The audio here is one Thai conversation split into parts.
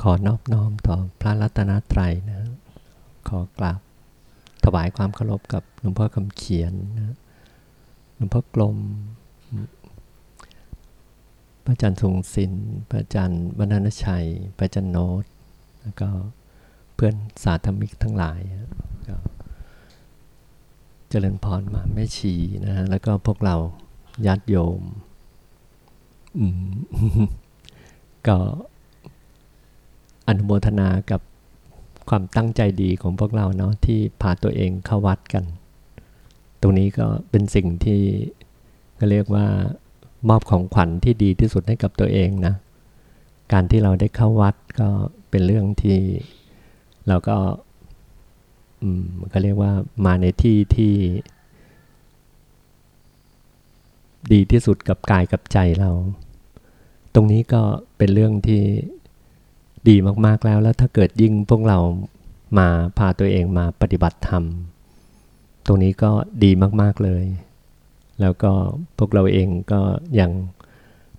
ขอนอบน้อมต่อพระรัตนตรัยนะขอกราบถวายความเคารพกับหลวงพ่อคำเขียนนะหลวงพ่อกลม พระอาจารย์ทรงศิลป์พระอาจารย์วรรณชัย พระอาจารย์โนตแล้วก็เพื่อนสาธมิกทั้งหลายก็เจริญพรมาแม่ชีนะฮะแล้วก็พวกเราญาติโยม ก็ อนุโมทนากับความตั้งใจดีของพวกเราเนาะที่พาตัวเองเข้าวัดกัน ตรงนี้ก็เป็นสิ่งที่ก็เรียกว่ามอบของขวัญที่ดีที่สุดให้กับตัวเองนะ การที่เราได้เข้าวัดก็เป็นเรื่องที่เราก็อืมก็เรียกว่ามาในที่ที่ ดีที่สุดกับกายกับใจเรา ตรงนี้ก็เป็นเรื่องที่ ดีมากๆแล้ว แล้วถ้าเกิดยิ่งพวกเรามาพาตัวเองมาปฏิบัติธรรม ตรงนี้ก็ดีมากๆเลย แล้วก็พวกเราเองก็ยัง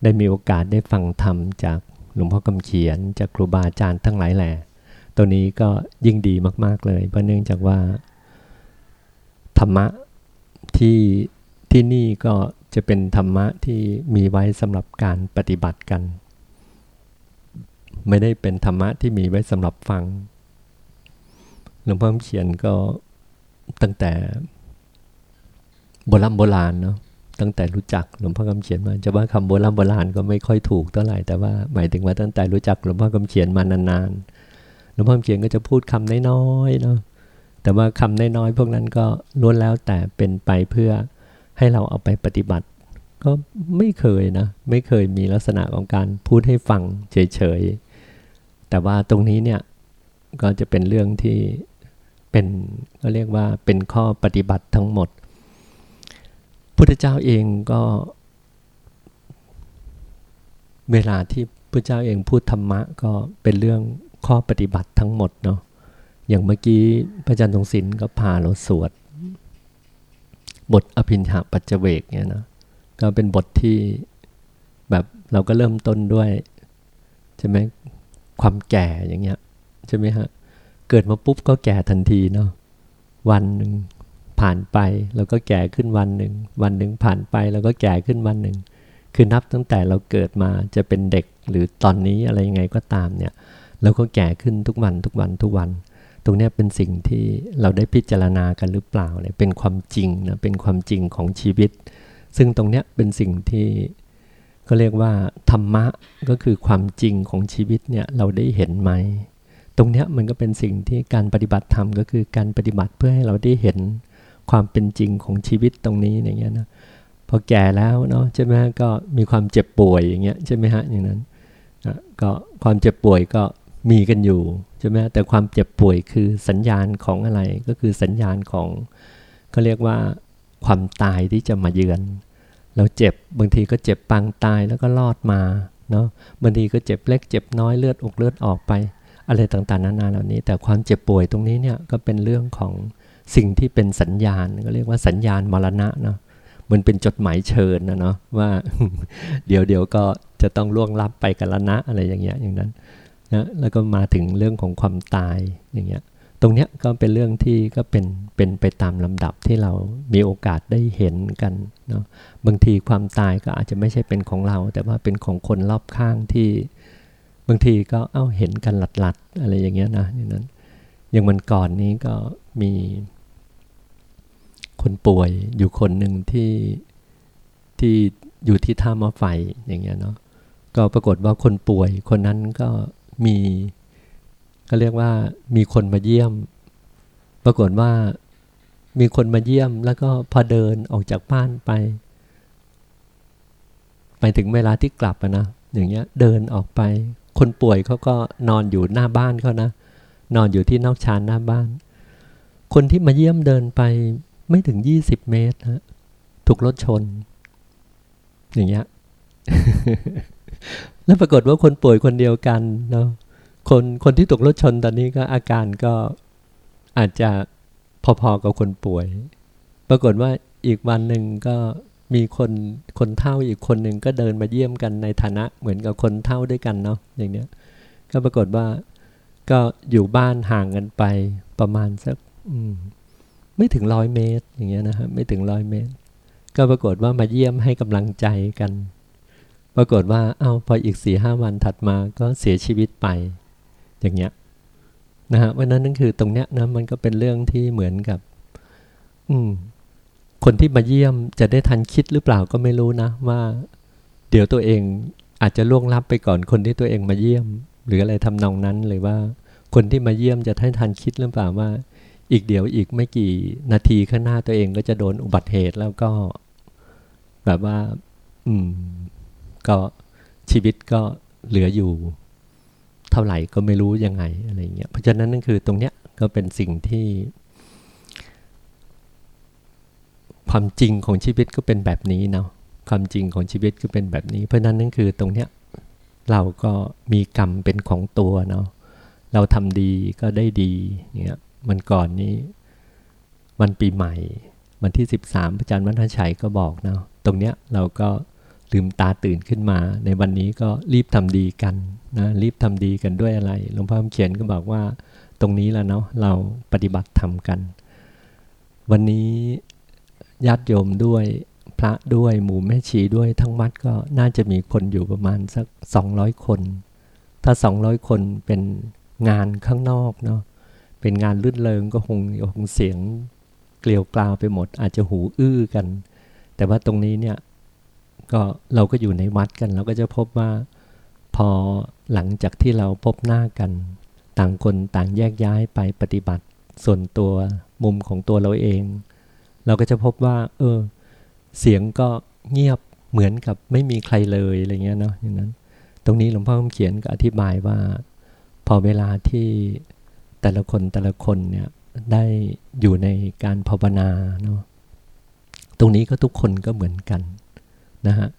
ได้มีโอกาสได้ฟังธรรมจากหลวงพ่อคำเขียนจากครูบาอาจารย์ทั้งหลายแหล่ตัวนี้ก็ยิ่งดีมาก ๆเลย เพราะเนื่องจากว่า ธรรมะที่ที่นี่ก็จะเป็นธรรมะที่มีไว้สำหรับการปฏิบัติกัน ไม่ได้เป็นธรรมะที่มีไว้สำหรับฟัง หลวงพ่อเขียนก็ตั้งแต่โบราณโบราณเนาะตั้งแต่รู้จักหลวงพ่อคำเขียนมาจะว่าคำโบราณโบราณก็ไม่ค่อยถูกเท่าไหร่แต่ว่าหมายถึงว่าตั้งแต่รู้จักหลวงพ่อคำเขียนมานานๆหลวงพ่อคำเขียนก็จะพูดคำน้อยๆเนาะแต่ว่าคำน้อยๆพวกนั้นก็ล้วนแล้วแต่เป็นไปเพื่อให้เราเอาไปปฏิบัติ ก็ไม่เคยนะ ไม่เคยมีลักษณะของการพูดให้ฟังเฉยๆ แต่ว่าตรงนี้เนี่ยก็จะเป็นเรื่องที่เป็นก็เรียกว่าเป็นข้อปฏิบัติทั้งหมด พุทธเจ้าเองก็เวลาที่พระเจ้าเองพูดธรรมะก็เป็นเรื่องข้อปฏิบัติทั้งหมดเนาะอย่างเมื่อกี้พระอาจารย์ทรงศิลป์ก็พาเราสวด บทอภินหาปัจเจเวกเนี่ยนะก็เป็นบทที่แบบเราก็เริ่มต้นด้วยใช่ไหม ความแก่อย่างเงี้ยใช่ไหมฮะ เกิดมาปุ๊บก็แก่ทันทีเนาะวันหนึ่งผ่านไปแล้วก็แก่ขึ้นวันหนึ่งวันหนึ่งผ่านไปแล้วก็แก่ขึ้นวันหนึ่งคือนับตั้งแต่เราเกิดมาจะเป็นเด็กหรือตอนนี้อะไรยังไงก็ตามเนี่ยเราก็แก่ขึ้นทุกวันทุกวันทุกวัน ตรงนี้เป็นสิ่งที่เราได้พิจารณากันหรือเปล่าเนี่ยเป็นความจริงนะเป็นความจริงของชีวิต ซึ่งตรงนี้เป็นสิ่งที่ ก็เรียกว่า ธรรมะก็คือความจริงของชีวิตเนี่ยเราได้เห็นไหม ตรงนี้มันก็เป็นสิ่งที่การปฏิบัติธรรมก็คือการปฏิบัติเพื่อให้เราได้เห็นความเป็นจริงของชีวิตตรงนี้อย่างเงี้ยนะพอแก่แล้วเนาะใช่ไหมก็มีความเจ็บป่วยอย่างเงี้ยใช่ไหมฮะอย่างนั้นก็ความเจ็บป่วยก็มีกันอยู่ใช่ไหมแต่ความเจ็บป่วยคือสัญญาณของอะไรก็คือสัญญาณของเขาเรียกว่าความตายที่จะมาเยือน เราเจ็บบางทีก็เจ็บปางตายแล้วก็รอดมาเนาะบางทีก็เจ็บเล็กเจ็บน้อยเลือดอกเลือดออกไป อะไรต่างๆนานาเหล่านี้ แต่ความเจ็บป่วยตรงนี้เนี่ยก็เป็นเรื่องของสิ่งที่เป็นสัญญาณก็เรียกว่าสัญญาณมรณะเนาะมันเป็นจดหมายเชิญนะเนาะว่าเดี๋ยวเดี๋ยวก็จะต้องล่วงลับไปกันละนะอะไรอย่างเงี้ยอย่างนั้นนะแล้วก็มาถึงเรื่องของความตายอย่างเงี้ย ตรงเนี้ยก็เป็นเรื่องที่ก็เป็นเป็นไปตามลำดับที่เรามีโอกาสได้เห็นกันเนาะบางทีความตายก็อาจจะไม่ใช่เป็นของเรา แต่ว่าเป็นของคนรอบข้างที่บางทีก็เอ้าเห็นกันหลัดๆ อะไรอย่างเงี้ยนะอย่างนั้นอย่างมันก่อนนี้ก็มีคนป่วยอยู่คนหนึ่งที่ที่อยู่ที่ท่ามาไฟอย่างเงี้ยเนาะก็ปรากฏว่าคนป่วยคนนั้นก็มี ก็เรียกว่ามีคนมาเยี่ยม ปรากฏว่ามีคนมาเยี่ยม แล้วก็พอเดินออกจากบ้านไป ไปถึงเวลาที่กลับนะอย่างเงี้ยเดินออกไป คนป่วยเขาก็นอนอยู่หน้าบ้านเขานะ นอนอยู่ที่นอกชานหน้าบ้าน คนที่มาเยี่ยมเดินไปไม่ถึงยี่สิบเมตรฮะถูกรถชน อย่างเงี้ยแล้วปรากฏว่าคนป่วยคนเดียวกันเนาะ คนคนที่ถูกรถชนตอนนี้ก็อาการก็อาจจะพอๆกับคนป่วย ปรากฏว่าอีกวันหนึ่งก็มีคนคนเท่าอีกคนหนึ่งก็เดินมาเยี่ยมกันในฐานะเหมือนกับคนเท่าด้วยกันเนาะอย่างเนี้ย ก็ปรากฏว่าก็อยู่บ้านห่างกันไปประมาณสักไม่ถึงร้อยเมตร อย่างเงี้ยนะครับไม่ถึงร้อยเมตร ก็ปรากฏว่ามาเยี่ยมให้กำลังใจกัน ปรากฏว่าเอ้าพออีกสี่ห้าวันถัดมาก็เสียชีวิตไป อย่างเงี้ยนะฮะวันนั้นนั่นคือตรงเนี้ยนะมันก็เป็นเรื่องที่เหมือนกับ อืม คนที่มาเยี่ยมจะได้ทันคิดหรือเปล่าก็ไม่รู้นะว่า เดี๋ยวตัวเองอาจจะล่วงลับไปก่อนคนที่ตัวเองมาเยี่ยม หรืออะไรทำนองนั้นหรือว่า คนที่มาเยี่ยมจะได้ทันคิดหรือเปล่าว่า อีกเดี๋ยวอีกไม่กี่นาทีข้างหน้าตัวเองก็จะโดนอุบัติเหตุแล้วก็ แบบว่า อืม ก็ชีวิตก็เหลืออยู่ เท่าไหร่ก็ไม่รู้ยังไงอะไรเงี้ยเพราะฉะนั้นนั่นคือตรงเนี้ยก็เป็นสิ่งที่ ความจริงของชีวิตก็เป็นแบบนี้เนาะความจริงของชีวิตก็เป็นแบบนี้ เพราะนั้นนั่นคือตรงเนี้ยเราก็มีกรรมเป็นของตัวเนาะเราทำดีก็ได้ดีเนี่ยมันก่อนนี้วันปีใหม่ วันที่ 13พระอาจารย์วัฒนชัยก็บอกเนาะตรงเนี้ยเราก็ ลืมตาตื่นขึ้นมา ในวันนี้ก็รีบทำดีกันนะรีบทำดีกันด้วยอะไรหลวงพ่อเขียนก็บอกว่าตรงนี้แล้วเนาะเราปฏิบัติทำกัน วันนี้ญาติโยมด้วยพระด้วยหมู่แม่ชีด้วยทั้งวัดก็น่าจะมีคนอยู่ประมาณสัก 200 คน ถ้า 200 คนเป็นงานข้างนอกเนาะเป็นงานลื่นเลงก็คงคงเสียงเกลียวกลาวไปหมด อาจจะหูอื้อกัน แต่ว่าตรงนี้เนี่ย ก็เราก็อยู่ในวัดกันเราก็จะพบว่าพอหลังจากที่เราพบหน้ากัน ต่างคนต่างแยกย้ายไปปฏิบัติ ส่วนตัวมุมของตัวเราเอง เราก็จะพบว่า เออ เสียงก็เงียบเหมือนกับไม่มีใครเลยอะไรเงี้ยเนาะอย่างนั้น ตรงนี้หลวงพ่อเขียนก็อธิบายว่า พอเวลาที่แต่ละคนแต่ละคนเนี่ยได้อยู่ในการภาวนาเนาะตรงนี้ก็ทุกคนก็เหมือนกัน นะฮะ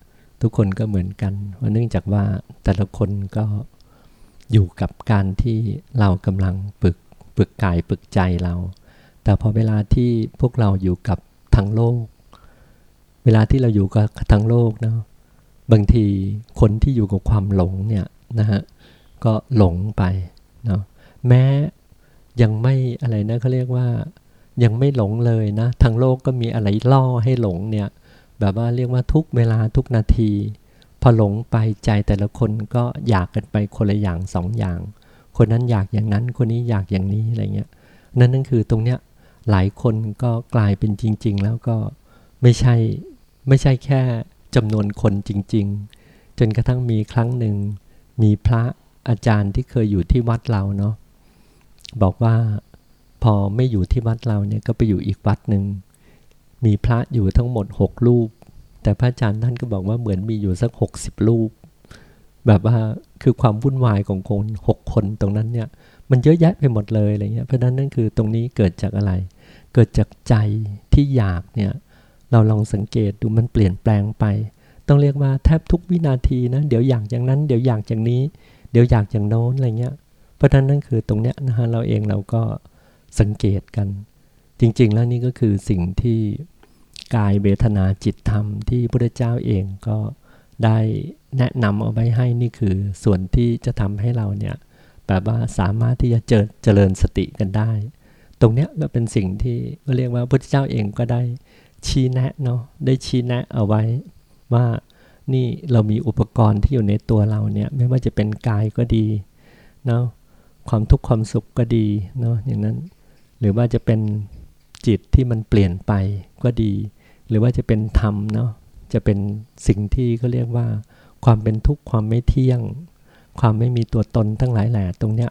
ทุกคนก็เหมือนกันว่าเนื่องจากว่าแต่ละคนก็อยู่กับการที่เรากำลังปึกปึกกายปึกใจเรา แต่พอเวลาที่พวกเราอยู่กับทั้งโลก เวลาที่เราอยู่กับทั้งโลกเนาะบางทีคนที่อยู่กับความหลงเนี่ยนะฮะก็หลงไปเนาะแม้ยังไม่อะไรนะเขาเรียกว่ายังไม่หลงเลยนะทั้งโลกก็มีอะไรล่อให้หลงเนี่ย แบบว่าเรียกว่าทุกเวลาทุกนาที พอหลงไปใจแต่ละคนก็อยากกันไปคนละอย่างสองอย่าง คนนั้นอยากอย่างนั้นคนนี้อยากอย่างนี้อะไรเงี้ยนั่นนั่นคือตรงเนี้ยหลายคนก็กลายเป็นจริง ๆ แล้วก็ไม่ใช่ไม่ใช่แค่จำนวนคนจริง ๆ จนกระทั่งมีครั้งหนึ่ง มีพระอาจารย์ที่เคยอยู่ที่วัดเราเนาะบอกว่าพอไม่อยู่ที่วัดเราเนี่ยก็ไปอยู่อีกวัดหนึ่ง มีพระอยู่ทั้งหมดหกรูป แต่พระอาจารย์ท่านก็บอกว่าเหมือนมีอยู่สักหกสิบรูป แบบว่าคือความวุ่นวายของคนหกคนตรงนั้นเนี่ย มันเยอะแยะไปหมดเลยอะไรเงี้ยเพราะนั้นนั่นคือตรงนี้เกิดจากอะไร เกิดจากใจที่อยากเนี่ย เราลองสังเกตดูมันเปลี่ยนแปลงไป ต้องเรียกว่าแทบทุกวินาทีนะเดี๋ยวอยากอย่างนั้น เดี๋ยวอยากอย่างนี้ เดี๋ยวอยากอย่างโน้นอะไรเงี้ย เพราะนั้นนั่นคือตรงเนี้ยนะฮะเราเองเราก็สังเกตกัน จริง ๆ แล้วนี่ก็คือสิ่งที่กายเวทนาจิตธรรมที่พระเจ้าเองก็ได้แนะนำเอาไว้ให้นี่คือส่วนที่จะทำให้เราเนี่ยแบบว่าสามารถที่จะเจเจริญสติกันได้ ตรงเนี้ยก็เป็นสิ่งที่เรียกว่าพระเจ้าเองก็ได้ชี้แนะเนาะได้ชี้แนะเอาไว้ว่านี่เรามีอุปกรณ์ที่อยู่ในตัวเราเนี่ยไม่ว่าจะเป็นกายก็ดีเนาะความทุกข์ความสุขก็ดีเนาะอย่างนั้น หรือว่าจะเป็น จิตที่มันเปลี่ยนไปก็ดี หรือว่าจะเป็นธรรมเนาะจะเป็นสิ่งที่เขาเรียกว่า ความเป็นทุกข์ความไม่เที่ยง ความไม่มีตัวตนทั้งหลายแหล่ตรงเนี้ย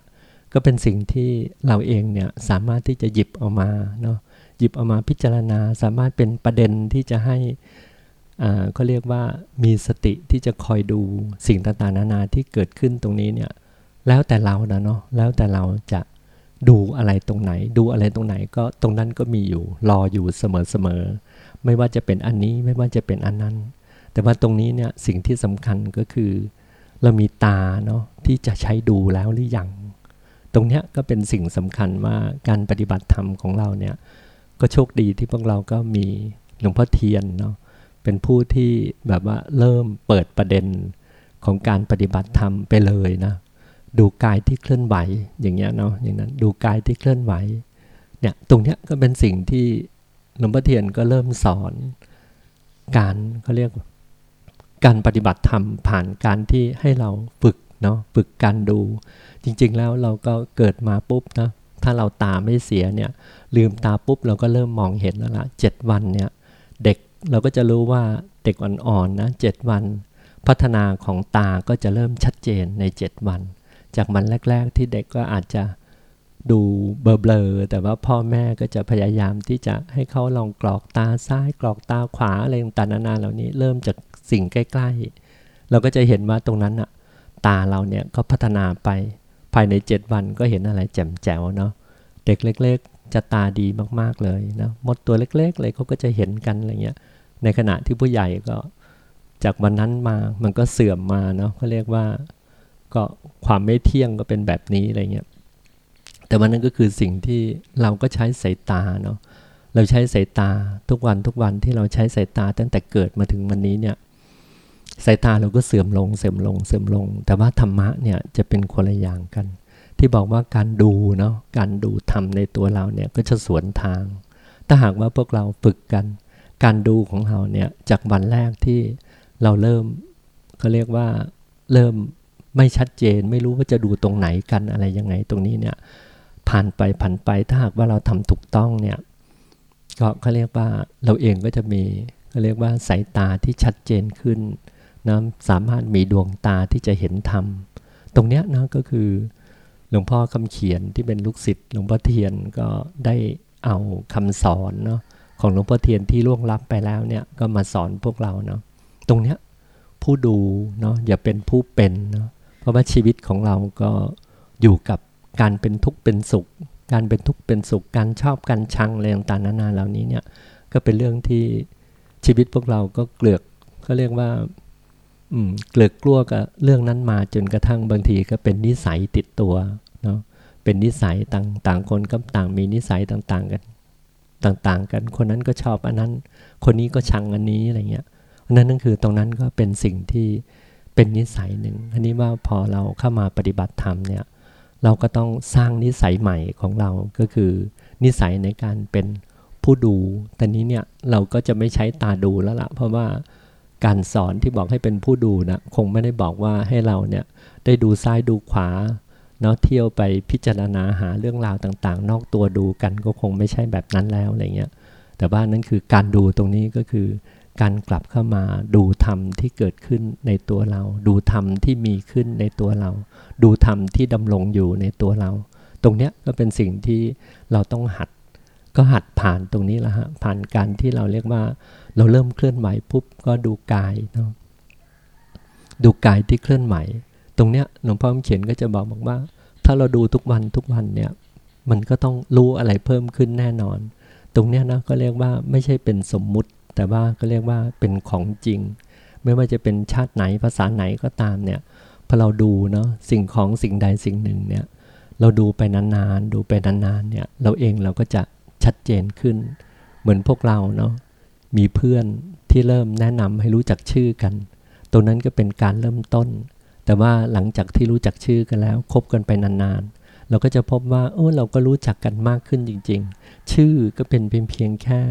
ก็เป็นสิ่งที่เราเองเนี่ยสามารถที่จะหยิบเอามาเนาะหยิบเอามาพิจารณาสามารถเป็นประเด็นที่จะให้เขาเรียกว่ามีสติที่จะคอยดูสิ่งต่างๆนานาที่เกิดขึ้นตรงนี้เนี่ยแล้วแต่เรานะเนาะแล้วแต่เราจะ ดูอะไรตรงไหน ดูอะไรตรงไหนก็ตรงนั้นก็มีอยู่ รออยู่เสมอๆไม่ว่าจะเป็นอันนี้ไม่ว่าจะเป็นอันนั้น แต่ว่าตรงนี้เนี่ยสิ่งที่สำคัญก็คือ เรามีตาเนาะที่จะใช้ดูแล้วหรือยังตรงนี้ก็เป็นสิ่งสำคัญว่าการปฏิบัติธรรมของเราเนี่ยก็โชคดีที่พวกเราก็มีหลวงพ่อเทียนเนาะเป็นผู้ที่แบบว่าเริ่มเปิดประเด็นของการปฏิบัติธรรมไปเลยนะ ดูกายที่เคลื่อนไหวอย่างเงี้ยเนาะอย่างนั้นดูกายที่เคลื่อนไหวเนี่ยตรงเนี้ยก็เป็นสิ่งที่หลวงพ่อเทียนก็เริ่มสอน การเขาเรียกการปฏิบัติธรรมผ่านการที่ให้เราฝึกเนาะฝึกการดู จริง ๆ แล้วเราก็เกิดมาปุ๊บนะถ้าเราตาไม่เสียเนี่ยลืมตาปุ๊บเราก็เริ่มมองเห็นแล้วละเจ็ดวันเนี่ยเด็กเราก็จะรู้ว่าเด็กอ่อนๆนะเจ็ดวัน พัฒนาของตาก็จะเริ่มชัดเจนในเจ็ดวัน จากวันแรก ๆ ที่เด็กก็อาจจะดูเบลอๆแต่ว่าพ่อแม่ก็จะพยายามที่จะให้เขาลองกรอกตาซ้ายกรอกตาขวาอะไรต่างๆนานาเหล่านี้เริ่มจากสิ่งใกล้ๆ เราก็จะเห็นว่าตรงนั้นอะตาเราเนี่ยก็พัฒนาไปภายในเจ็ดวันก็เห็นอะไรแจ่มแจ๋วเนาะเด็กเล็ก ๆ จะตาดีมากๆเลยนะมดตัวเล็กๆเลยเขาก็จะเห็นกันอะไรเงี้ยในขณะที่ผู้ใหญ่ก็จากวันนั้นมามันก็เสื่อมมาเนาะเขาเรียกว่า ก็ความไม่เที่ยงก็เป็นแบบนี้อะไรเงี้ยแต่วันนั้นก็คือสิ่งที่เราก็ใช้สายตาเนาะเราใช้สายตาทุกวันทุกวันที่เราใช้สายตาตั้งแต่เกิดมาถึงวันนี้เนี่ยสายตาเราก็เสื่อมลงเสื่อมลงเสื่อมลง แต่ว่าธรรมะเนี่ยจะเป็นคนละอย่างกัน ที่บอกว่าการดูเนาะการดูทำในตัวเราเนี่ยก็จะสวนทาง ถ้าหากว่าพวกเราฝึกกัน การดูของเราเนี่ยจากวันแรกที่เราเริ่มเขาเรียกว่าเริ่ม ไม่ชัดเจน ไม่รู้ว่าจะดูตรงไหนกันอะไรยังไงตรงนี้เนี่ยผ่านไปผ่านไปถ้าหากว่าเราทำถูกต้องเนี่ยก็เขาเรียกว่าเราเองก็จะมีเขาเรียกว่าสายตาที่ชัดเจนขึ้นนะสามารถมีดวงตาที่จะเห็นธรรมตรงเนี้ยนะก็คือหลวงพ่อคำเขียนที่เป็นลูกศิษย์หลวงพ่อเทียนก็ได้เอาคำสอนเนาะของหลวงพ่อเทียนที่ล่วงลับไปแล้วเนี่ยก็มาสอนพวกเราเนาะตรงเนี้ยผู้ดูเนาะอย่าเป็นผู้เป็นเนาะ ราะว่าชีวิตของเราก็อยู่กับการเป็นทุกข์เป็นสุข การเป็นทุกข์เป็นสุข การชอบการชังอะไรต่างๆนานาเหล่านี้เนี่ยก็เป็นเรื่องที่ชีวิตพวกเราก็เกลือกก็เรียกว่าเกลือกกลัวกับเรื่องนั้นมาจนกระทั่งบางทีก็เป็นนิสัยติดตัวเนาะเป็นนิสัยต่างต่างคนก็ต่างมีนิสัยต่างๆกันต่างๆ กัน คนนั้นก็ชอบอันนั้น คนนี้ก็ชังอันนี้อะไรเงี้ยนั่นนั่นคือตรงนั้นก็เป็นสิ่งที่ เป็นนิสัยหนึ่ง อันนี้ว่าพอเราเข้ามาปฏิบัติธรรมเนี่ย เราก็ต้องสร้างนิสัยใหม่ของเรา ก็คือนิสัยในการเป็นผู้ดู แต่นี้เนี่ยเราก็จะไม่ใช้ตาดูแล้วละ่ะ เพราะว่าการสอนที่บอกให้เป็นผู้ดูนะคงไม่ได้บอกว่าให้เราเนี่ยได้ดูซ้ายดูขวาเนาะเที่ยวไปพิจารณาหาเรื่องราวต่างๆ นอกตัวดูกันก็คงไม่ใช่แบบนั้นแล้วอะไรเงี้ย แต่ว่านั่นคือการดูตรงนี้ก็คือ การกลับเข้ามาดูธรรมที่เกิดขึ้นในตัวเรา ดูธรรมที่มีขึ้นในตัวเรา ดูธรรมที่ดำรงอยู่ในตัวเรา ตรงเนี้ยก็เป็นสิ่งที่เราต้องหัด ก็หัดผ่านตรงนี้แหละฮะผ่านการที่เราเรียกว่า เราเริ่มเคลื่อนไหวปุ๊บก็ดูกายเนาะดูกายที่เคลื่อนไหวตรงเนี้ยหลวงพ่อเขียนก็จะบอกบอกว่า ถ้าเราดูทุกวันทุกวันเนี่ยมันก็ต้องรู้อะไรเพิ่มขึ้นแน่นอน ตรงเนี้ยนะก็เรียกว่าไม่ใช่เป็นสมมุติ แต่ว่าก็เรียกว่าเป็นของจริง ไม่ว่าจะเป็นชาติไหนภาษาไหนก็ตามเนี่ยพอเราดูเนาะสิ่งของสิ่งใดสิ่งหนึ่งเนี่ยเราดูไปนานๆ ดูไปนานๆเนี่ยเราเองเราก็จะชัดเจนขึ้น เหมือนพวกเราเนาะมีเพื่อนที่เริ่มแนะนำให้รู้จักชื่อกัน ตรงนั้นก็เป็นการเริ่มต้น แต่ว่าหลังจากที่รู้จักชื่อกันแล้วคบกันไปนานๆ เราก็จะพบว่าโอ้เราก็รู้จักกันมากขึ้นจริง ๆ ชื่อก็เป็นเพียงเพียงแค่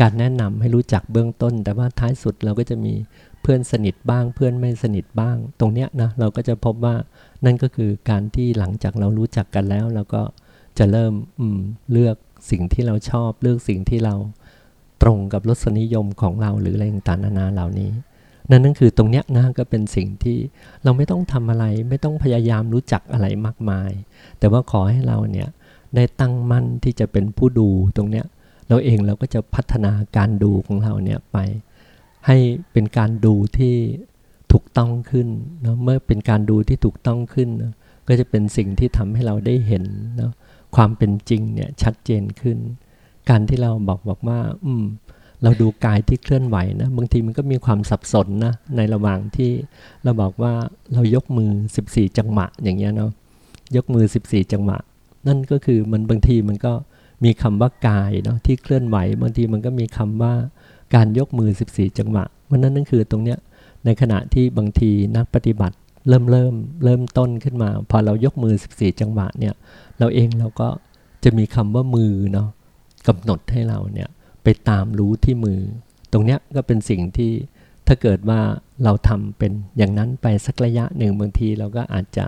การแนะนำให้รู้จักเบื้องต้น แต่ว่าท้ายสุดเราก็จะมีเพื่อนสนิทบ้าง เพื่อนไม่สนิทบ้าง ตรงเนี้ยนะเราก็จะพบว่านั่นก็คือการที่หลังจากเรารู้จักกันแล้วเราก็จะเริ่มเลือกสิ่งที่เราชอบ เลือกสิ่งที่เราตรงกับรสนิยมของเราหรืออะไรต่างๆนานาเหล่านี้ นั่นนั่นคือตรงเนี้ยนะก็เป็นสิ่งที่เราไม่ต้องทำอะไร ไม่ต้องพยายามรู้จักอะไรมากมาย แต่ว่าขอให้เราเนี่ยได้ตั้งมั่นที่จะเป็นผู้ดูตรงเนี้ย เราเองเราก็จะพัฒนาการดูของเราเนี่ยไป ให้เป็นการดูที่ถูกต้องขึ้นเนาะเมื่อเป็นการดูที่ถูกต้องขึ้นนะก็จะเป็นสิ่งที่ทำให้เราได้เห็นเนาะความเป็นจริงเนี่ยชัดเจนขึ้น การที่เราบอกบอกว่า อืม เราดูกายที่เคลื่อนไหวนะบางทีมันก็มีความสับสนนะในระหว่างที่เราบอกว่าเรายกมือ 14 จังหวะอย่างเงี้ยเนาะยกมือ 14 จังหวะ นั่นก็คือมันบางทีมันก็ มีคำว่ากายเนาะที่เคลื่อนไหวบางทีมันก็มีคำว่าการยกมือ 14 จังหวะวันนั้นนั่นคือตรงเนี้ยในขณะที่บางทีนักปฏิบัติเริ่มเริ่มเริ่มต้นขึ้นมา พอเรายกมือ 14 จังหวะเนี่ยเราเองเราก็จะมีคำว่ามือเนาะกำหนดให้เราเนี่ยไปตามรู้ที่มือ ตรงเนี้ยก็เป็นสิ่งที่ถ้าเกิดว่าเราทำเป็นอย่างนั้นไปสักระยะหนึ่งบางทีเราก็อาจจะ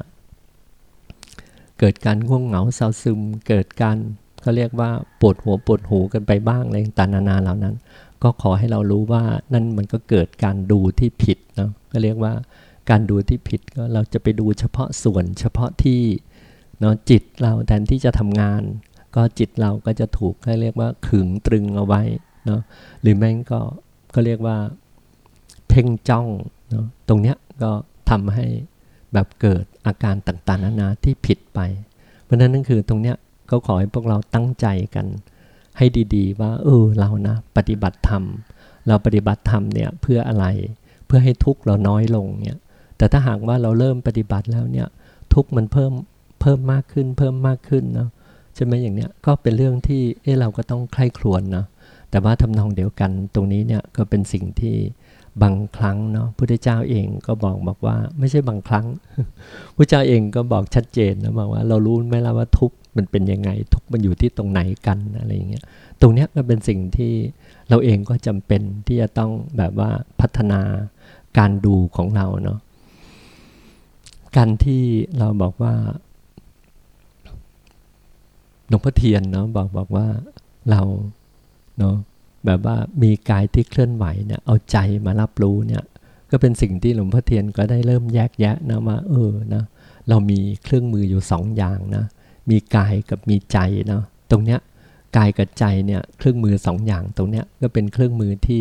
เกิดการง่วงเหงาเศร้าซึม เกิดการ เขาเรียกว่าปวดหัวปวดหูกันไปบ้างอะไรต่างๆนานาเหล่านั้น ก็ขอให้เรารู้ว่านั่นมันก็เกิดการดูที่ผิดเนาะก็เรียกว่าการดูที่ผิดก็เราจะไปดูเฉพาะส่วนเฉพาะที่เนาะจิตเราแทนที่จะทำงาน ก็จิตเราก็จะถูกเรียกว่าขึงตรึงเอาไว้เนาะหรือแม่งก็ก็เรียกว่าเพ่งจ้องเนาะตรงเนี้ยก็ทำให้แบบเกิดอาการต่างๆนานาที่ผิดไป เพราะนั้นนั่นคือตรงเนี้ย ก็ขอให้พวกเราตั้งใจกัน ให้ดีๆ ว่า เออเรานะปฏิบัติธรรม เราปฏิบัติธรรมเนี่ยเพื่ออะไร เพื่อให้ทุกข์เราน้อยลงเนี่ย แต่ถ้าหากว่าเราเริ่มปฏิบัติแล้วเนี่ยทุกมันเพิ่มเพิ่มมากขึ้นเพิ่มมากขึ้นเนาะใช่ไหมอย่างเนี้ยก็เป็นเรื่องที่เออเราก็ต้องใคร่ครวญเนาะแต่ว่าทำนองเดียวกันตรงนี้เนี่ยก็เป็นสิ่งที่บางครั้งเนาะพุทธเจ้าเองก็บอกบอกว่าไม่ใช่บางครั้งพระเจ้าเองก็บอกชัดเจนนะบอกว่าเรารู้ไหมล่ะว่าทุก มันเป็นยังไง ทุกมันอยู่ที่ตรงไหนกันอะไรอย่างเงี้ยตรงเนี้ยก็เป็นสิ่งที่เราเองก็จำเป็นที่จะต้องแบบว่าพัฒนาการดูของเราเนาะการที่เราบอกว่าหลวงพ่อเทียนเนาะบอกบอกว่าเราเนาะแบบว่ามีกายที่เคลื่อนไหวเนี่ยเอาใจมารับรู้เนี่ยก็เป็นสิ่งที่หลวงพ่อเทียนก็ได้เริ่มแยกแยะนะว่าเออนะเรามีเครื่องมืออยู่สองอย่างนะ มีกายกับมีใจเนาะตรงเนี้ยกายกับใจเนี่ยเครื่องมือสองอย่างตรงเนี้ยก็เป็นเครื่องมือที่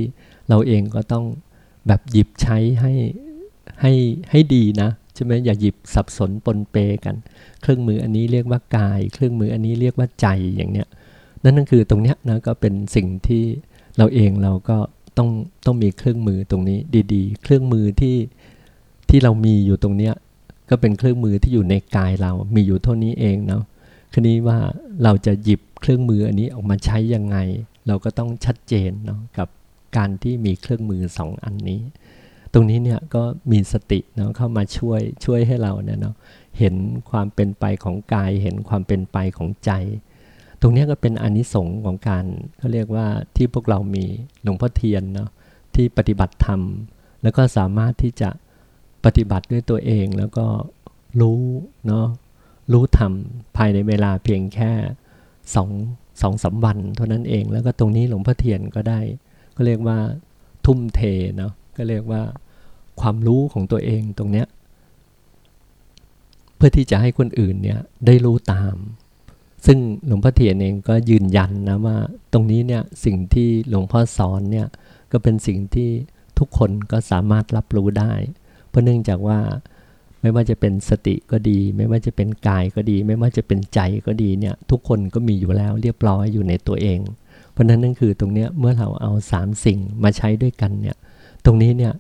เราเองก็ต้องแบบหยิบใช้ให้ให้ให้ดีนะใช่ไหมอย่าหยิบสับสนปนเปกัน เครื่องมืออันนี้เรียกว่ากาย เครื่องมืออันนี้เรียกว่าใจอย่างเนี้ยนั่นนั่นคือตรงเนี้ยนะก็เป็นสิ่งที่เราเองเราก็ต้องต้องมีเครื่องมือตรงนี้ดีๆ เครื่องมือที่ที่เรามีอยู่ตรงเนี้ยก็เป็นเครื่องมือที่อยู่ในกายเรา มีอยู่เท่านี้เองเนาะ คืนี้ว่าเราจะหยิบเครื่องมืออันนี้ออกมาใช้ยังไง เราก็ต้องชัดเจนเนาะกับการที่มีเครื่องมือสองอันนี้ ตรงนี้เนี่ยก็มีสติเนาะเข้ามาช่วยช่วยให้เราเนี่ยเนาะเห็นความเป็นไปของกาย เห็นความเป็นไปของใจ ตรงนี้ก็เป็นอนิสงส์ของการเขาเรียกว่าที่พวกเรามีหลวงพ่อเทียนเนาะที่ปฏิบัติธรรม แล้วก็สามารถที่จะปฏิบัติด้วยตัวเองแล้วก็รู้เนาะ รู้ธรรมภายในเวลาเพียงแค่สองสองสาวันเท่านั้นเอง แล้วก็ตรงนี้หลวงพ่อเทียนก็ได้ ก็เรียกว่าทุ่มเทเนาะก็เรียกว่าความรู้ของตัวเองตรงเนี้ยเพื่อที่จะให้คนอื่นเนี่ยได้รู้ตาม ซึ่งหลวงพ่อเทียนเองก็ยืนยันนะว่า ตรงนี้เนี่ยสิ่งที่หลวงพ่อสอนเนี่ยก็เป็นสิ่งที่ทุกคนก็สามารถรับรู้ได้ เพราะเนื่องจากว่า ไม่ว่าจะเป็นสติก็ดี ไม่ว่าจะเป็นกายก็ดี ไม่ว่าจะเป็นใจก็ดีเนี่ยทุกคนก็มีอยู่แล้วเรียบร้อยอยู่ในตัวเอง เพราะนั้นนั่นคือตรงเนี้ยเมื่อเราเอาสามสิ่งมาใช้ด้วยกันเนี่ยตรงนี้เนี่ย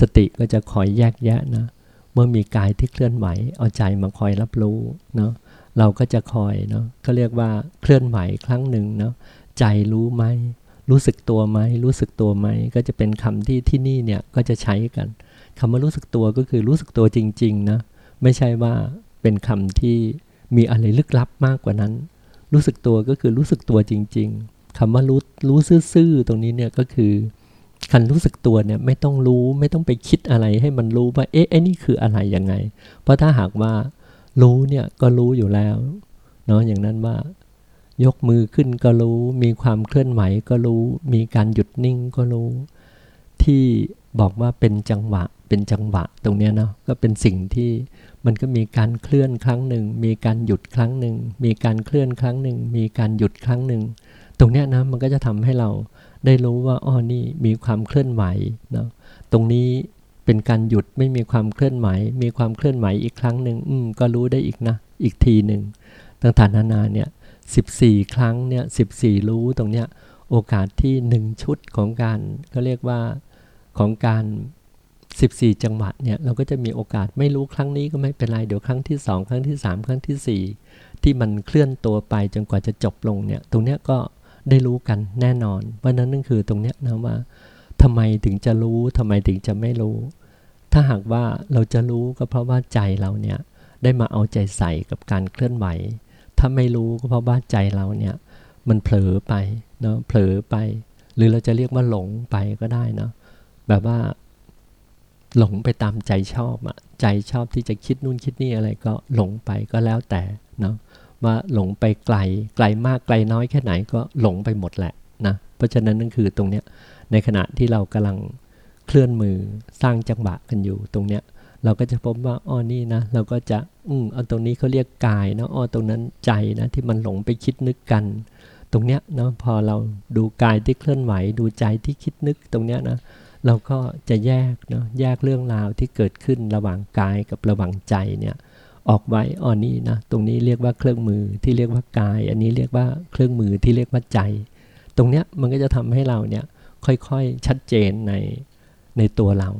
สติก็จะคอยแยกแยะนะเมื่อมีกายที่เคลื่อนไหว เอาใจมาคอยรับรู้เนาะเราก็จะคอยเนาะก็เรียกว่าเคลื่อนไหวครั้งหนึ่งเนาะใจรู้ไหมรู้สึกตัวไหมรู้สึกตัวไหมก็จะเป็นคำที่ที่นี่เนี่ยก็จะใช้กัน คำว่ารู้สึกตัวก็คือรู้สึกตัวจริงๆนะไม่ใช่ว่าเป็นคำที่มีอะไรลึกลับมากกว่านั้น รู้สึกตัวก็คือรู้สึกตัวจริง ๆคำว่ารู้รู้ซื่อๆตรงนี้เนี่ยก็คือการรู้สึกตัวเนี่ยไม่ต้องรู้ไม่ต้องไปคิดอะไรให้มันรู้ว่าเอ๊ะไอ้นี่คืออะไรยังไง เพราะถ้าหากว่ารู้เนี่ยก็รู้อยู่แล้วเนาะอย่างนั้นว่ายกมือขึ้นก็รู้ มีความเคลื่อนไหวก็รู้ มีการหยุดนิ่งก็รู้ ที่ บอกว่าเป็นจังหวะ เป็นจังหวะตรงนี้เนาะก็เป็นสิ่งที่มันก็มีการเคลื่อนครั้งหนึ่ง มีการหยุดครั้งหนึ่ง มีการเคลื่อนครั้งหนึ่ง มีการหยุดครั้งหนึ่ง ตรงนี้นะมันก็จะทำให้เราได้รู้ว่าอ๋อนี่มีความเคลื่อนไหวเนาะตรงนี้เป็นการหยุดไม่มีความเคลื่อนไหว มีความเคลื่อนไหวอีกครั้งหนึ่งอืมก็รู้ได้อีกนะ อีกทีหนึ่งต่างๆนานาเนี่ยสิบสี่ครั้งเนี่ยสิบสี่รู้ตรงเนี้ยโอกาสที่หนึ่งชุดของการเขาเรียกว่า ของการ 14 จังหวัดเนี่ยเราก็จะมีโอกาสไม่รู้ครั้งนี้ก็ไม่เป็นไรเดี๋ยวครั้งที่ 2 ครั้งที่ 3 ครั้งที่ 4 ที่มันเคลื่อนตัวไปจนกว่าจะจบลงเนี่ยตรงเนี้ยก็ได้รู้กันแน่นอน เพราะนั้นนั่นคือตรงเนี้ยนะว่าทำไมถึงจะรู้ทำไมถึงจะไม่รู้ ถ้าหากว่าเราจะรู้ก็เพราะว่าใจเราเนี่ยได้มาเอาใจใส่กับการเคลื่อนไหว ถ้าไม่รู้ก็เพราะว่าใจเราเนี่ยมันเผลอไปเนาะเผลอไป หรือเราจะเรียกว่าหลงไปก็ได้เนาะ แบบว่า หลงไปตามใจชอบอะใจชอบที่จะคิดนู่นคิดนี่อะไรก็หลงไปก็แล้วแต่เนาะว่าหลงไปไกลไกลมากไกลน้อยแค่ไหนก็หลงไปหมดแหละนะเพราะฉะนั้นนั่นคือตรงเนี้ยในขณะที่เรากำลังเคลื่อนมือสร้างจังหวะกันอยู่ตรงเนี้ยเราก็จะพบว่าอ๋อนี่นะเราก็จะอืมเอาตรงนี้เขาเรียกกายนะอ๋อตรงนั้นใจนะที่มันหลงไปคิดนึกกัน ตรงเนี้ยเนาะพอเราดูกายที่เคลื่อนไหว ดูใจที่คิดนึกตรงเนี้ยนะ เราก็จะแยกเนาะแยกเรื่องราวที่เกิดขึ้นระหว่างกายกับระหว่างใจเนี่ยออกไว้อ๋อนี่นะตรงนี้เรียกว่าเครื่องมือที่เรียกว่ากาย อันนี้เรียกว่าเครื่องมือที่เรียกว่าใจ ตรงเนี้ยมันก็จะทำให้เราเนี่ยค่อยๆชัดเจนในในตัวเรา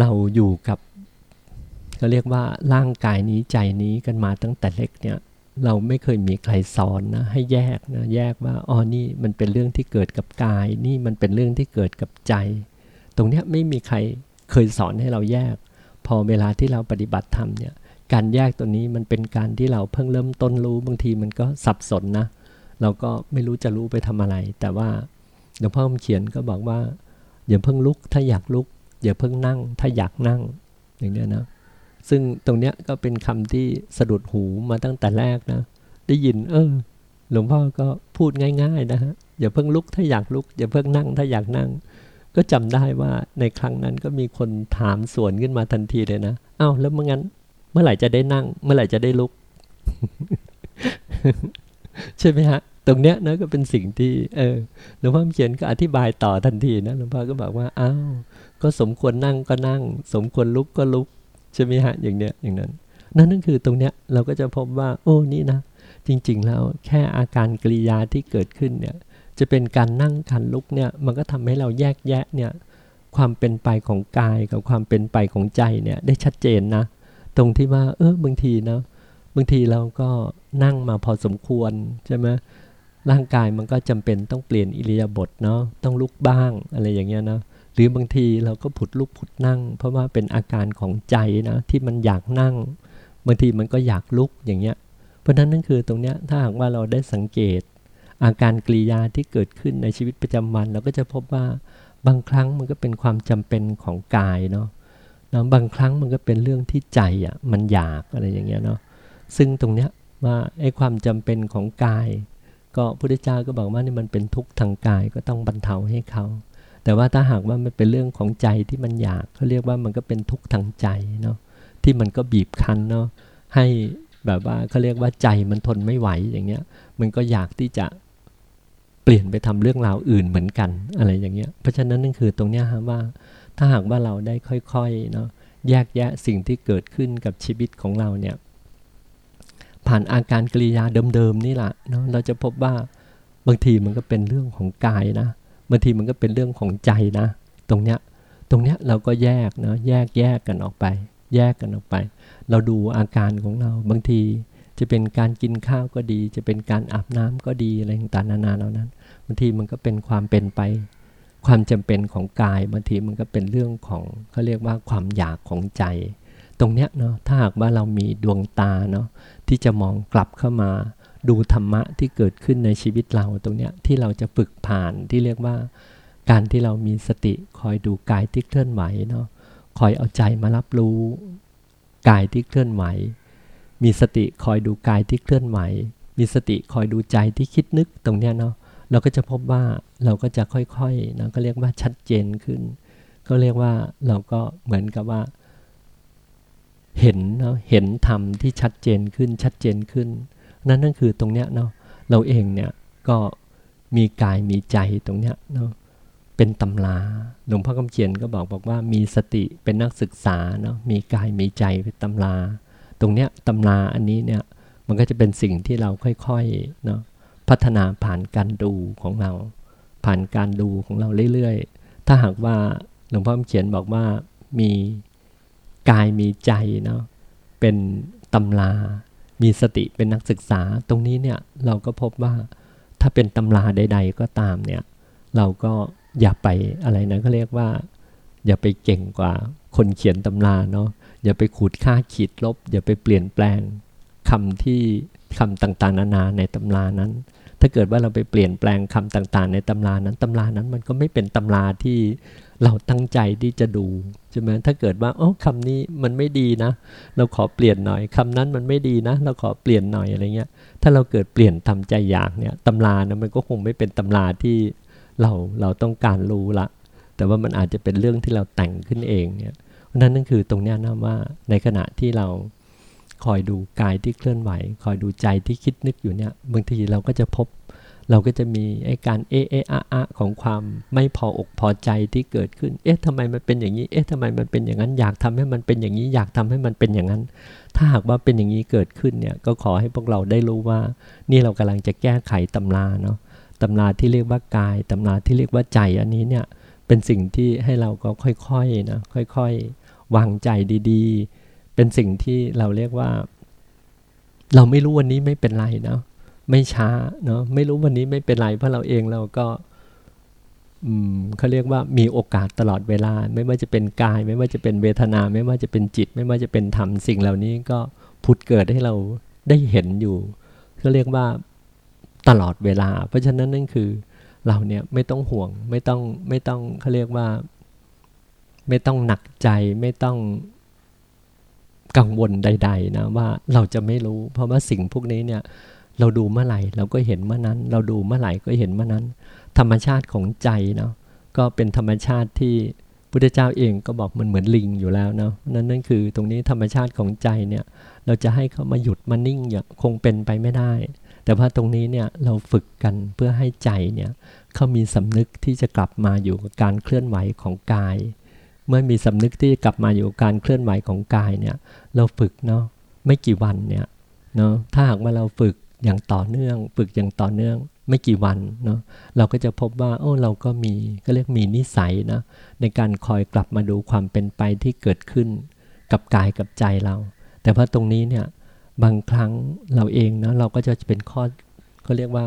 เราอยู่กับเขาเรียกว่าร่างกายนี้ใจนี้กันมาตั้งแต่เล็กเนี่ย เราไม่เคยมีใครสอนนะให้แยกนะแยกว่าอ๋อนี่มันเป็นเรื่องที่เกิดกับกาย นี่มันเป็นเรื่องที่เกิดกับใจ ตรงเนี้ยไม่มีใครเคยสอนให้เราแยก พอเวลาที่เราปฏิบัติธรรมเนี่ยการแยกตัวนี้มันเป็นการที่เราเพิ่งเริ่มต้นรู้บางทีมันก็สับสนนะเราก็ไม่รู้จะรู้ไปทำอะไร แต่ว่าหลวงพ่อเขียนก็บอกว่าอย่าเพิ่งลุกถ้าอยากลุกอย่าเพิ่งนั่งถ้าอยากนั่งอย่างเนี้ยนะ ซึ่งตรงเนี้ยก็เป็นคำที่สะดุดหูมาตั้งแต่แรกนะ ได้ยิน เออ หลวงพ่อก็พูดง่าย ๆ นะฮะ อย่าเพิ่งลุกถ้าอยากลุก อย่าเพิ่งนั่งถ้าอยากนั่ง ก็จำได้ว่าในครั้งนั้นก็มีคนถามสวนขึ้นมาทันทีเลยนะอ้าวแล้วเมื่องั้น เมื่อไหร่จะได้นั่ง เมื่อไหร่จะได้ลุก ใช่ไหมฮะตรงเนี้ยนะก็เป็นสิ่งที่เออหลวงพ่อเขียนก็อธิบายต่อทันทีนะหลวงพ่อก็บอกว่าอ้าวก็สมควรนั่งก็นั่ง สมควรลุกก็ลุก ใช่ไหมฮะอย่างเนี้ยอย่างนั้น นั่นนั่นคือตรงเนี้ยเราก็จะพบว่า โอ้นี่นะ จริงๆแล้วแค่อาการกริยาที่เกิดขึ้นเนี่ยจะเป็นการนั่งการลุกเนี่ยมันก็ทำให้เราแยกแยะเนี่ยความเป็นไปของกายกับความเป็นไปของใจเนี่ยได้ชัดเจนนะตรงที่ว่าเออบางทีนะบางทีเราก็นั่งมาพอสมควรใช่ไหมร่างกายมันก็จำเป็นต้องเปลี่ยนอิริยาบถเนาะต้องลุกบ้างอะไรอย่างเงี้ยนะ หรือบางทีเราก็ผุดลุกผุดนั่ง เพราะว่าเป็นอาการของใจนะที่มันอยากนั่ง บางทีมันก็อยากลุกอย่างเงี้ย เพราะนั้นนั่นคือตรงเนี้ยถ้าหากว่าเราได้สังเกต อาการกริยาที่เกิดขึ้นในชีวิตประจำวัน เราก็จะพบว่าบางครั้งมันก็เป็นความจำเป็นของกายเนาะนะบางครั้งมันก็เป็นเรื่องที่ใจอะมันอยากอะไรอย่างเงี้ยเนาะซึ่งตรงเนี้ยว่าไอ้ความจำเป็นของกาย ก็พระพุทธเจ้าก็บอกว่านี่มันเป็นทุกข์ทางกายก็ต้องบรรเทาให้เขา แต่ว่าถ้าหากว่ามันเป็นเรื่องของใจที่มันอยากเขาเรียกว่ามันก็เป็นทุกข์ทางใจเนาะที่มันก็บีบคั้นเนาะให้แบบว่าเขาเรียกว่าใจมันทนไม่ไหวอย่างเงี้ย มันก็อยากที่จะเปลี่ยนไปทำเรื่องราวอื่นเหมือนกันอะไรอย่างเงี้ย เพราะฉะนั้นนั่นคือตรงเนี้ยฮะว่า ถ้าหากว่าเราได้ค่อยๆเนาะแยกแยะสิ่งที่เกิดขึ้นกับชีวิตของเราเนี่ย ผ่านอาการกริยาเดิมๆนี่แหละเนาะเราจะพบว่าบางทีมันก็เป็นเรื่องของกายนะางทีมันก็เป็นเรื่องของใจนะ ตรงเนี้ยตรงเนี้ยเราก็แยกเนาะแยกแยกกันออกไป แยกกันออกไป เราดูอาการของเราบางทีจะเป็นการกินข้าวก็ดี จะเป็นการอาบน้ำก็ดีอะไรต่างๆนานาเหล่านั้นบางทีมันก็เป็นความเป็นไป ความจำเป็นของกายบางทีมันก็เป็นเรื่องของเขาเรียกว่าความอยากของใจ ตรงเนี้ยเนาะถ้าหากว่าเรามีดวงตาเนาะที่จะมองกลับเข้ามา ดูธรรมะที่เกิดขึ้นในชีวิตเราตรงเนี้ยที่เราจะฝึกผ่านที่เรียกว่า การที่เรามีสติคอยดูกายที่เคลื่อนไหวเนาะคอยเอาใจมารับรู้กายที่เคลื่อนไหว มีสติคอยดูกายที่เคลื่อนไหว มีสติคอยดูใจที่คิดนึกตรงเนี้ยเนาะเราก็จะพบว่าเราก็จะค่อยๆนะก็เรียกว่าชัดเจนขึ้น ก็เรียกว่าเราก็เหมือนกับว่า เห็นเนาะเห็นธรรมที่ชัดเจนขึ้นชัดเจนขึ้นน นนั่นคือตรงเนี้ยเนาะเราเองเนี่ยก็มีกายมีใจตรงเนี้ยเนาะเป็นตำราหลวงพ่อคำเขียนก็บอกบอกว่ามีสติเป็นนักศึกษาเนาะมีกายมีใจเป็นตำรา ตรงเนี้ยตำราอันนี้เนี่ยมันก็จะเป็นสิ่งที่เราค่อยๆเนาะพัฒนาผ่านการดูของเรา ผ่านการดูของเราเรื่อยๆ ถ้าหากว่าหลวงพ่อคำเขียนบอกว่ามีกายมีใจเนาะเป็นตำรา มีสติเป็นนักศึกษาตรงนี้เนี่ยเราก็พบว่าถ้าเป็นตำราใด ๆ ก็ตามเนี่ย เราก็อย่าไปอะไรนะเขาเรียกว่า อย่าไปเก่งกว่าคนเขียนตำราเนาะอย่าไปขูดค่าขีดลบ อย่าไปเปลี่ยนแปลงคำที่คำต่างๆ นานาในตำรานั้น ถ้าเกิดว่าเราไปเปลี่ยนแปลงคำต่างๆ ในตำรานั้นตำรานั้นมันก็ไม่เป็นตำราที่เราตั้งใจที่จะดูใช่ไหมถ้าเกิดว่าโอ้คำนี้มันไม่ดีนะ เราขอเปลี่ยนหน่อยคำนั้นมันไม่ดีนะ เราขอเปลี่ยนหน่อยอะไรเงี้ย ถ้าเราเกิดเปลี่ยนทำใจอยากเนี่ยตำรานะมันก็คงไม่เป็นตำราที่เราเราต้องการรู้ละ แต่ว่ามันอาจจะเป็นเรื่องที่เราแต่งขึ้นเองเนี่ยเพราะนั้นนั่นคือตรงนี้นะว่าในขณะที่เราคอยดูกายที่เคลื่อนไหว คอยดูใจที่คิดนึกอยู่เนี่ยบางทีเราก็จะพบ เราก็จะมีไอ้การเอะเอะอะอะของความไม่พออกพอใจที่เกิดขึ้น เอ๊ะทำไมมันเป็นอย่างนี้ เอ๊ะทำไมมันเป็นอย่างนั้น อยากทำให้มันเป็นอย่างนี้ อยากทำให้มันเป็นอย่างนั้น ถ้าหากว่าเป็นอย่างนี้เกิดขึ้นเนี่ย ก็ขอให้พวกเราได้รู้ว่า นี่เรากำลังจะแก้ไขตำราเนาะตำราที่เรียกว่ากาย ตำราที่เรียกว่าใจ อันนี้เนี่ย เป็นสิ่งที่ให้เราก็ค่อยๆนะ ค่อยๆ วางใจดีๆ เป็นสิ่งที่เราเรียกว่า เราไม่รู้วันนี้ไม่เป็นไรเนาะ ไม่ช้าเนาะไม่รู้วันนี้ไม่เป็นไรเพราะเราเองเราก็เขาเรียกว่ามีโอกาสตลอดเวลา ไม่ว่าจะเป็นกาย ไม่ว่าจะเป็นเวทนา ไม่ว่าจะเป็นจิต ไม่ว่าจะเป็นธรรมสิ่งเหล่านี้ก็ผุดเกิดให้เราได้เห็นอยู่เขาเรียกว่าตลอดเวลา เพราะฉะนั้นนั่นคือเราเนี่ยไม่ต้องห่วงไม่ต้องไม่ต้องเขาเรียกว่า ไม่ต้องหนักใจไม่ต้องกังวลใด ๆ นะว่าเราจะไม่รู้ เพราะว่าสิ่งพวกนี้เนี่ย เราดูเมื่อไหร่เราก็เห็นเมื่อนั้น เราดูเมื่อไหร่ก็เห็นเมื่อนั้น ธรรมชาติของใจเนาะก็เป็นธรรมชาติที่พุทธเจ้าเองก็บอกมันเหมือนลิงอยู่แล้วเนาะนั่นนั่นคือตรงนี้ธรรมชาติของใจเนี่ยเราจะให้เขามาหยุดมานิ่งอย่างคงเป็นไปไม่ได้ แต่ว่าตรงนี้เนี่ยเราฝึกกันเพื่อให้ใจเนี่ยเขามีสำนึกที่จะกลับมาอยู่กับการเคลื่อนไหวของกาย เมื่อมีสำนึกที่จะกลับมาอยู่กับการเคลื่อนไหวของกายเนี่ยเราฝึกเนาะไม่กี่วันเนี่ยเนาะถ้าหากว่าเราฝึก อย่างต่อเนื่อง ฝึกอย่างต่อเนื่องไม่กี่วันเนาะเราก็จะพบว่าโอ้เราก็มีก็เรียกมีนิสัยนะในการคอยกลับมาดูความเป็นไปที่เกิดขึ้น กับกายกับใจเรา แต่พอตรงนี้เนี่ยบางครั้งเราเองนะเราก็จะเป็นข้อเขาเรียกว่า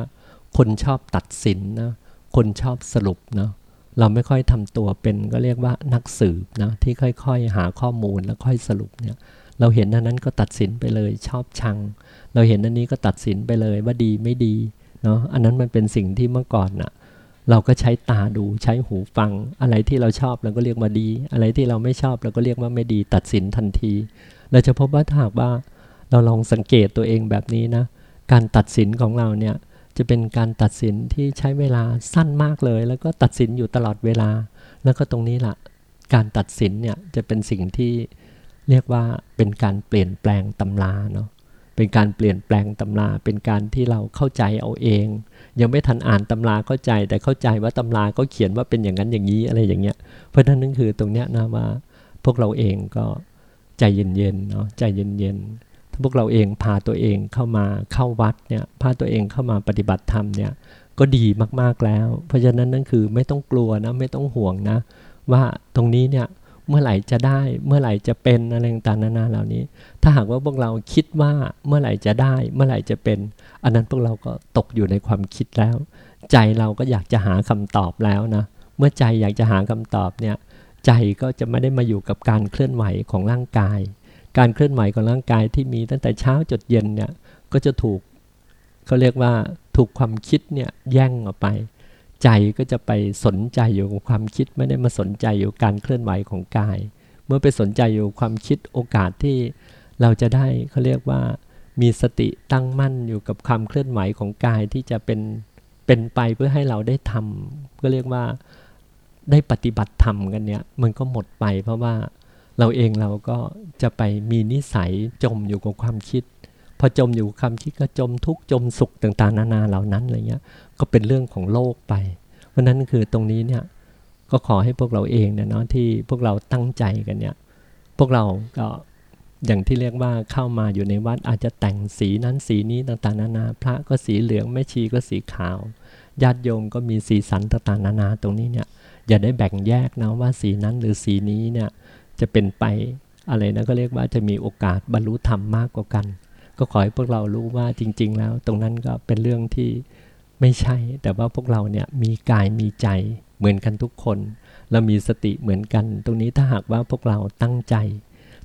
คนชอบตัดสินนะคนชอบสรุปเนาะเราไม่ค่อยทำตัวเป็นก็เรียกว่านักสืบนะที่ค่อยๆ หาข้อมูลแล้วค่อยสรุปเนี่ยเราเห็นอันนั้นก็ตัดสินไปเลยชอบชัง เราเห็นอันนี้ก็ตัดสินไปเลยว่าดีไม่ดีเนาะอันนั้นมันเป็นสิ่งที่เมื่อก่อนน่ะเราก็ใช้ตาดูใช้หูฟัง อะไรที่เราชอบเราก็เรียกว่าดี อะไรที่เราไม่ชอบเราก็เรียกว่าไม่ดี ตัดสินทันที เราจะพบว่าถ้าหากว่าเราลองสังเกตตัวเองแบบนี้นะ การตัดสินของเราเนี่ยจะเป็นการตัดสินที่ใช้เวลาสั้นมากเลย แล้วก็ตัดสินอยู่ตลอดเวลา แล้วก็ตรงนี้ละ่ะ การตัดสินเนี่ยจะเป็นสิ่งที่เรียกว่าเป็นการเปลี่ยนแปลงตำราเนาะ เป็นการเปลี่ยนแปลงตำรา เป็นการที่เราเข้าใจเอาเอง ยังไม่ทันอ่านตำราเข้าใจ แต่เข้าใจว่าตำราก็เขียนว่าเป็นอย่างนั้นอย่างนี้อะไรอย่างเงี้ย เพราะนั้นนั่นคือตรงเนี้ยนะว่าพวกเราเองก็ใจเย็นๆเนาะใจเย็นๆถ้าพวกเราเองพาตัวเองเข้ามาเข้าวัดเนี่ยพาตัวเองเข้ามาปฏิบัติธรรมเนี่ยก็ดีมากๆแล้ว เพราะฉะนั้นนั่นคือไม่ต้องกลัวนะไม่ต้องห่วงนะ ว่าตรงนี้เนี่ยเมื่อไหร่จะได้เมื่อไหร่จะเป็นอะไรต่างๆนานาเหล่านี้ ถ้าหากว่าพวกเราคิดว่าเมื่อไหร่จะได้ เมื่อไหร่จะเป็น อันนั้นพวกเราก็ตกอยู่ในความคิดแล้ว ใจเราก็อยากจะหาคำตอบแล้วนะ เมื่อใจอยากจะหาคำตอบเนี่ย ใจก็จะไม่ได้มาอยู่กับการเคลื่อนไหวของร่างกาย การเคลื่อนไหวของร่างกายที่มีตั้งแต่เช้าจดเย็นเนี่ย ก็จะถูกเขาเรียกว่าถูกความคิดเนี่ยแย่งออกไป ใจก็จะไปสนใจอยู่กับความคิดไม่ได้มาสนใจอยู่การเคลื่อนไหวของกาย เมื่อไปสนใจอยู่ความคิดโอกาสที่ เราจะได้เขาเรียกว่ามีสติตั้งมั่นอยู่กับความเคลื่อนไหวของกายที่จะเป็นเป็นไปเพื่อให้เราได้ทำก็เรียกว่าได้ปฏิบัติธรรมกันเนี่ยมันก็หมดไปเพราะว่าเราเองเราก็จะไปมีนิสัยจมอยู่กับความคิด พอจมอยู่คำคิดก็จมทุกจมสุขต่างๆ นานาเหล่านั้นอะไรเงี้ยก็เป็นเรื่องของโลกไป เพราะนั้นคือตรงนี้เนี่ยก็ขอให้พวกเราเองเนี่ยเนาะที่พวกเราตั้งใจกันเนี่ยพวกเราก็ อย่างที่เรียกว่าเข้ามาอยู่ในวัดอาจจะแต่งสีนั้นสีนี้ต่างๆนานา พระก็สีเหลืองแม่ชีก็สีขาวญาติโยมก็มีสีสันต่างๆนานาตรงนี้เนี่ยอย่าได้แบ่งแยกนะว่าสีนั้นหรือสีนี้เนี่ยจะเป็นไปอะไรนะก็เรียกว่าจะมีโอกาสบรรลุธรรมมากกว่ากัน ก็ขอให้พวกเรารู้ว่าจริง ๆ แล้ว ตรงนั้นก็เป็นเรื่องที่ไม่ใช่ แต่ว่าพวกเราเนี่ยมีกายมีใจเหมือนกันทุกคน เรามีสติเหมือนกัน ตรงนี้ถ้าหากว่าพวกเราตั้งใจ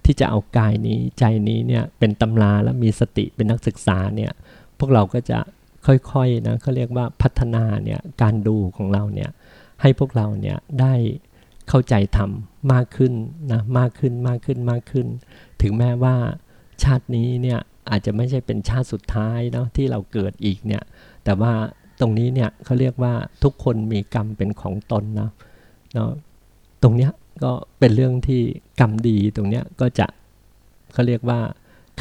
ที่จะเอากายนี้ใจนี้เนี่ยเป็นตำราแล้วมีสติเป็นนักศึกษาเนี่ยพวกเราก็จะค่อยๆนะเขาเรียกว่าพัฒนาเนี่ยการดูของเราเนี่ยให้พวกเราเนี่ยได้เข้าใจธรรมมากขึ้นนะมากขึ้นมากขึ้นมากขึ้น ถึงแม้ว่าชาตินี้เนี่ยอาจจะไม่ใช่เป็นชาติสุดท้ายเนาะที่เราเกิดอีกเนี่ยแต่ว่าตรงนี้เนี่ยเขาเรียกว่าทุกคนมีกรรมเป็นของตนนะเนาะตรงเนี้ย ก็เป็นเรื่องที่กรรมดีตรงเนี้ยก็จะเขาเรียกว่า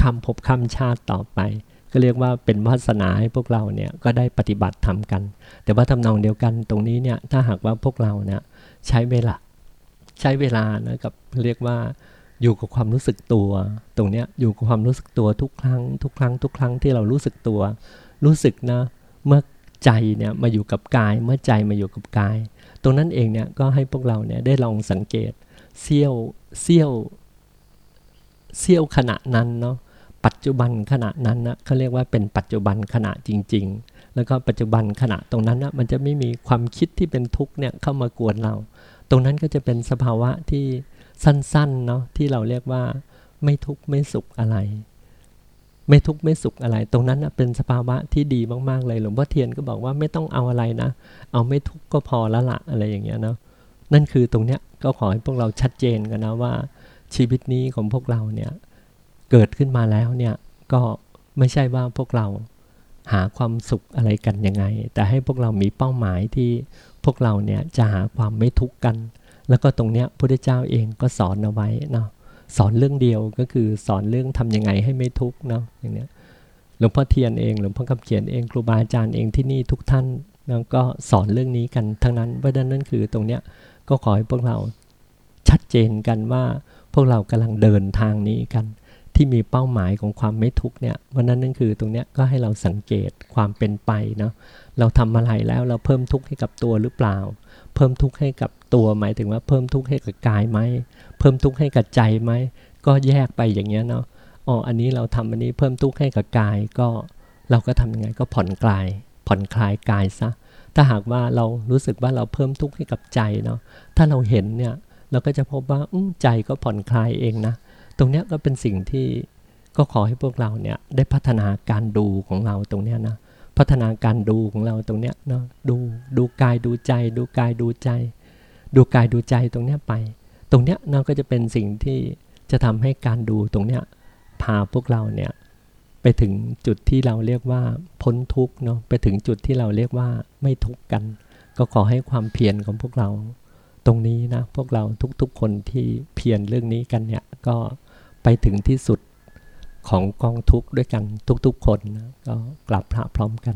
คำพบคำชาติต่อไป ก็เรียกว่าเป็นวาสนาให้พวกเราเนี่ยก็ได้ปฏิบัติทำกัน แต่ว่าทำนองเดียวกันตรงนี้เนี่ยถ้าหากว่าพวกเราเนี่ยใช้เวลาใช้เวลานะกับเรียกว่าอยู่กับความรู้สึกตัว ตรงเนี้ยอยู่กับความรู้สึกตัวทุกครั้ง ทุกครั้ง ทุกครั้งที่เรารู้สึกตัว รู้สึกนะเมื่อใจเนี่ยมาอยู่กับกายเมื่อใจมาอยู่กับกาย ตรงนั้นเองเนี่ยก็ให้พวกเราเนี่ยได้ลองสังเกตเสี้ยวเสี้ยวเสี้ยวขณะนั้นเนาะปัจจุบันขณะนั้นนะเขาเรียกว่าเป็นปัจจุบันขณะจริง ๆ แล้วก็ปัจจุบันขณะตรงนั้นนะมันจะไม่มีความคิดที่เป็นทุกข์เนี่ยเข้ามากวนเรา ตรงนั้นก็จะเป็นสภาวะที่สั้นๆเนาะที่เราเรียกว่าไม่ทุกข์ไม่สุขอะไร ไม่ทุกข์ไม่สุขอะไร ตรงนั้นนะเป็นสภาวะที่ดีมากๆเลยหลวงพ่อเทียนก็บอกว่าไม่ต้องเอาอะไรนะ เอาไม่ทุกข์ก็พอละละอะไรอย่างเงี้ยเนาะนั่นคือตรงเนี้ยก็ขอให้พวกเราชัดเจนกันนะว่า ชีวิตนี้ของพวกเราเนี่ยเกิดขึ้นมาแล้วเนี่ยก็ไม่ใช่ว่าพวกเราหาความสุขอะไรกันยังไง แต่ให้พวกเรามีเป้าหมายที่พวกเราเนี่ยจะหาความไม่ทุกข์กัน แล้วก็ตรงเนี้ยพระเจ้าเองก็สอนเอาไว้เนาะ สอนเรื่องเดียวก็คือสอนเรื่องทำยังไงให้ไม่ทุกข์เนาะอย่างเนี้ยหลวงพ่อเทียนเองหลวงพ่อคำเขียนเองครูบาอาจารย์เองที่นี่ทุกท่านแล้วก็สอนเรื่องนี้กันทั้งนั้นเพราะนั้นนั่นคือตรงเนี้ยก็ขอให้พวกเราชัดเจนกันว่าพวกเรากำลังเดินทางนี้กัน ที่มีเป้าหมายของความไม่ทุกข์เนี่ยวันนั้นนั่นคือตรงเนี้ยก็ให้เราสังเกตความเป็นไปเนาะเราทำอะไรแล้วเราเพิ่มทุกข์ให้กับตัวหรือเปล่า เพิ่มทุกข์ให้กับตัวหมายถึงว่าเพิ่มทุกข์ให้กับกายไหม เพิ่มทุกข์ให้กับใจไหมก็แยกไปอย่างเงี้ยเนาะอ๋ออันนี้เราทำอันนี้เพิ่มทุกข์ให้กับกายก็เราก็ทำยังไงก็ผ่อนคลาย ผ่อนคลายกายซะถ้าหากว่าเรารู้สึกว่าเราเพิ่มทุกข์ให้กับใจเนาะถ้าเราเห็นเนี่ยเราก็จะพบว่าใจก็ผ่อนคลายเองนะ ตรงเนี้ยก็เป็นสิ่งที่ก็ขอให้พวกเราเนี่ยได้พัฒนาการดูของเราตรงเนี้ยนะพัฒนาการดูของเราตรงเนี้ยเนาะดูดูกายดูใจ ดูกายดูใจ ดูกายดูใจตรงเนี้ยไป ตรงเนี้ยเราก็จะเป็นสิ่งที่จะทำให้การดูตรงเนี้ยพาพวกเราเนี่ยไปถึงจุดที่เราเรียกว่าพ้นทุกเนาะไปถึงจุดที่เราเรียกว่าไม่ทุกกัน ก็ขอให้ความเพียรของพวกเรา ตรงนี้นะพวกเราทุกๆคนที่เพียรเรื่องนี้กันเนี่ยก็ไปถึงที่สุดของกองทุกข์ด้วยกันทุกๆคนนะก็กลับพระพร้อมกัน